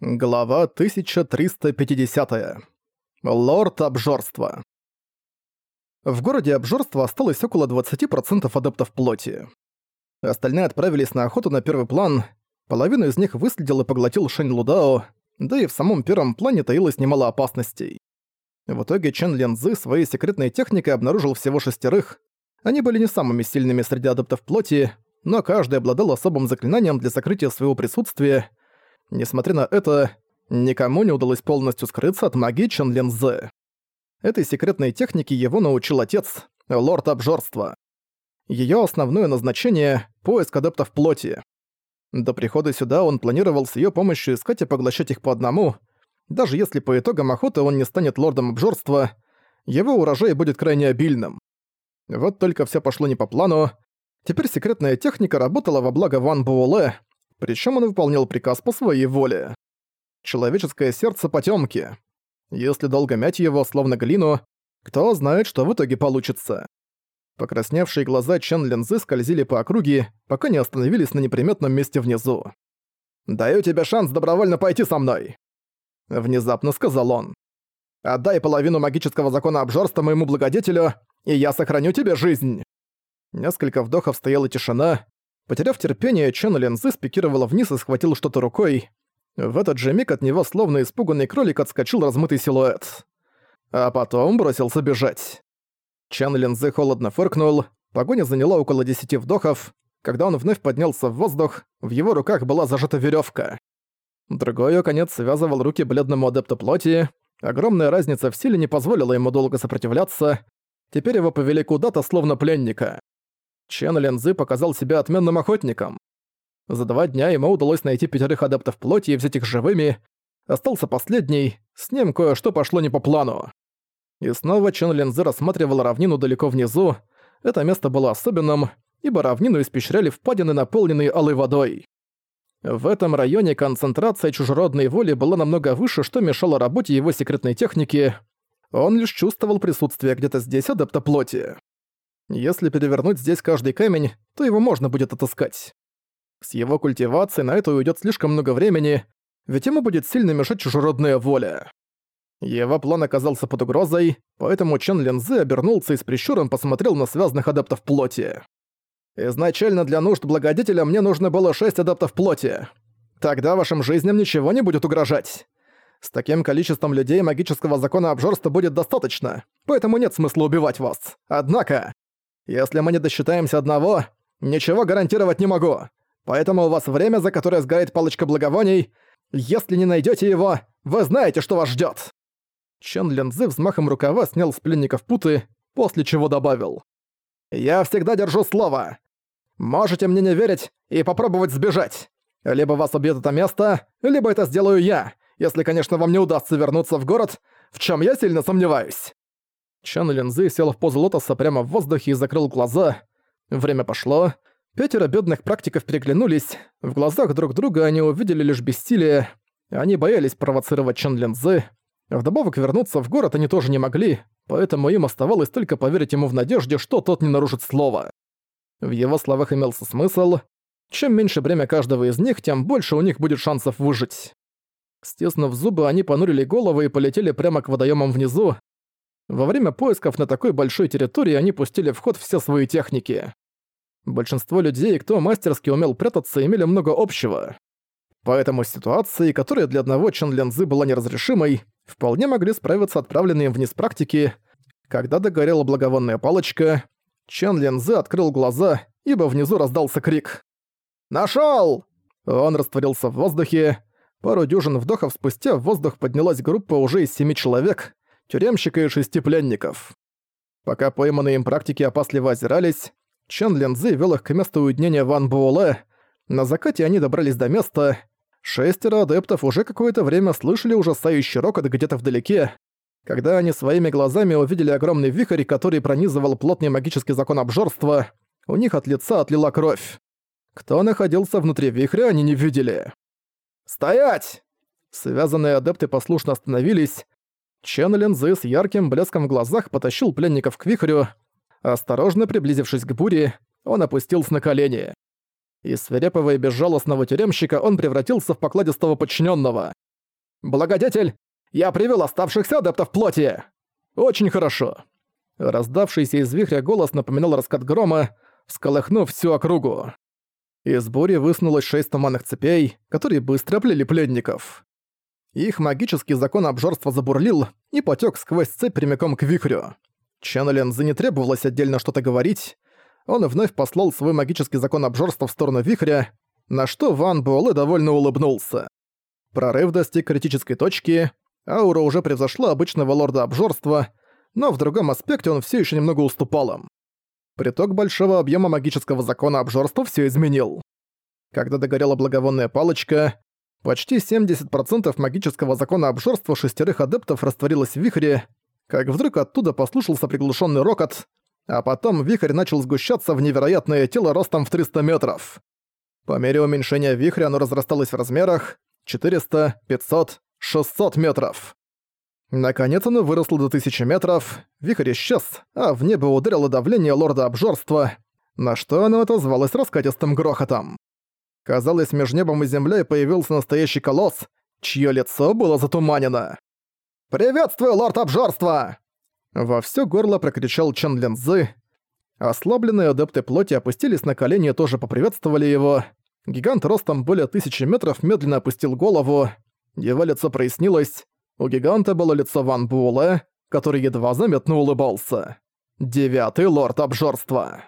Глава 1350. Лорд обжорства. В городе обжорства осталось около 20% адептов плоти. Остальные отправились на охоту на первый план, половину из них выследил и поглотил Шэнь Лудао, да и в самом первом плане таилось немало опасностей. В итоге Чен Лензы своей секретной техникой обнаружил всего шестерых. Они были не самыми сильными среди адептов плоти, но каждый обладал особым заклинанием для сокрытия своего присутствия, Несмотря на это, никому не удалось полностью скрыться от магии Чен. Этой секретной технике его научил отец, лорд обжорства. Её основное назначение — поиск адептов плоти. До прихода сюда он планировал с её помощью искать и поглощать их по одному. Даже если по итогам охоты он не станет лордом обжорства, его урожай будет крайне обильным. Вот только всё пошло не по плану. Теперь секретная техника работала во благо Ван Буэлэ, причем он выполнял приказ по своей воле. Человеческое сердце потемки. Если долго мять его, словно глину, кто знает, что в итоге получится. Покрасневшие глаза Чен Линзы скользили по округе, пока не остановились на неприметном месте внизу. «Даю тебе шанс добровольно пойти со мной!» Внезапно сказал он. «Отдай половину магического закона обжорства моему благодетелю, и я сохраню тебе жизнь!» Несколько вдохов стояла тишина, Потеряв терпение, Чен Лензы спикировала вниз и схватил что-то рукой. В этот же миг от него словно испуганный кролик отскочил размытый силуэт. А потом бросился бежать. Чен Лензы холодно фыркнул, погоня заняла около десяти вдохов. Когда он вновь поднялся в воздух, в его руках была зажата веревка. Другой её конец связывал руки бледному адепту плоти. Огромная разница в силе не позволила ему долго сопротивляться. Теперь его повели куда-то, словно пленника. Чен Лензы показал себя отменным охотником. За два дня ему удалось найти пятерых адептов плоти и взять их живыми. Остался последний, с ним кое-что пошло не по плану. И снова Чен Лензы рассматривал равнину далеко внизу. Это место было особенным, ибо равнину испещряли впадины, наполненные алой водой. В этом районе концентрация чужеродной воли была намного выше, что мешало работе его секретной техники. Он лишь чувствовал присутствие где-то здесь адепта плоти. Если перевернуть здесь каждый камень, то его можно будет отыскать. С его культивацией на это уйдет слишком много времени, ведь ему будет сильно мешать чужеродная воля. Его план оказался под угрозой, поэтому Чен Линзы обернулся и с прищуром посмотрел на связанных адаптов плоти. «Изначально для нужд благодетеля мне нужно было шесть адаптов плоти. Тогда вашим жизням ничего не будет угрожать. С таким количеством людей магического закона обжорства будет достаточно, поэтому нет смысла убивать вас. Однако, если мы не досчитаемся одного, ничего гарантировать не могу. Поэтому у вас время, за которое сгорает палочка благовоний. Если не найдете его, вы знаете, что вас ждет. Чен Лензы взмахом рукава снял с пленников путы, после чего добавил. «Я всегда держу слово. Можете мне не верить и попробовать сбежать. Либо вас убьет это место, либо это сделаю я, если, конечно, вам не удастся вернуться в город, в чем я сильно сомневаюсь». Чан Линзы сел в позу лотоса прямо в воздухе и закрыл глаза. Время пошло. Пятеро бедных практиков переглянулись. В глазах друг друга они увидели лишь бессилие. Они боялись провоцировать Чан Линзы. Вдобавок вернуться в город они тоже не могли, поэтому им оставалось только поверить ему в надежде, что тот не нарушит слово. В его словах имелся смысл. Чем меньше время каждого из них, тем больше у них будет шансов выжить. Стеснув зубы, они понурили головы и полетели прямо к водоемам внизу, во время поисков на такой большой территории они пустили в ход все свои техники. Большинство людей, кто мастерски умел прятаться, имели много общего. Поэтому ситуации, которая для одного Чен Лензы была неразрешимой, вполне могли справиться отправленные вниз практики. Когда догорела благовонная палочка, Чен Лензы открыл глаза, ибо внизу раздался крик. «Нашёл!» Он растворился в воздухе. Пару дюжин вдохов спустя в воздух поднялась группа уже из семи человек, тюремщика и шести пленников. Пока пойманные им практики опасливо озирались, Чен Лензы вел их к месту уединения Ван Буоле. На закате они добрались до места. Шестеро адептов уже какое-то время слышали ужасающий рокот где-то вдалеке. Когда они своими глазами увидели огромный вихрь, который пронизывал плотный магический закон обжорства, у них от лица отлила кровь. Кто находился внутри вихря, они не видели. «Стоять!» Связанные адепты послушно остановились, Чен Линзы с ярким блеском в глазах потащил пленников к вихрю. Осторожно приблизившись к буре, он опустился на колени. Из свирепого и безжалостного тюремщика он превратился в покладистого подчиненного. «Благодетель, я привел оставшихся адептов плоти!» «Очень хорошо». Раздавшийся из вихря голос напоминал раскат грома, всколыхнув всю округу. Из бури высунулось шесть туманных цепей, которые быстро плели пленников. Их магический закон обжорства забурлил и потек сквозь цепь прямиком к вихрю. Чану Лензы не требовалось отдельно что-то говорить. Он вновь послал свой магический закон обжорства в сторону вихря, на что Ван Буэлэ довольно улыбнулся. Прорыв достиг критической точки, аура уже превзошла обычного лорда обжорства, но в другом аспекте он все еще немного уступал им. Приток большого объема магического закона обжорства все изменил. Когда догорела благовонная палочка, почти 70% магического закона обжорства шестерых адептов растворилось в вихре, как вдруг оттуда послушался приглушенный рокот, а потом вихрь начал сгущаться в невероятное тело ростом в 300 метров. По мере уменьшения вихря оно разрасталось в размерах 400, 500, 600 метров. Наконец оно выросло до 1000 метров, вихрь исчез, а в небо ударило давление лорда обжорства, на что оно отозвалось раскатистым грохотом. Казалось, между небом и землей появился настоящий колосс, чье лицо было затуманено. «Приветствую, лорд обжорства!» Во всё горло прокричал Чан Линзы. Ослабленные адепты плоти опустились на колени и тоже поприветствовали его. Гигант ростом более тысячи метров медленно опустил голову. Его лицо прояснилось. У гиганта было лицо Ван Буэлэ, который едва заметно улыбался. Девятый лорд обжорства.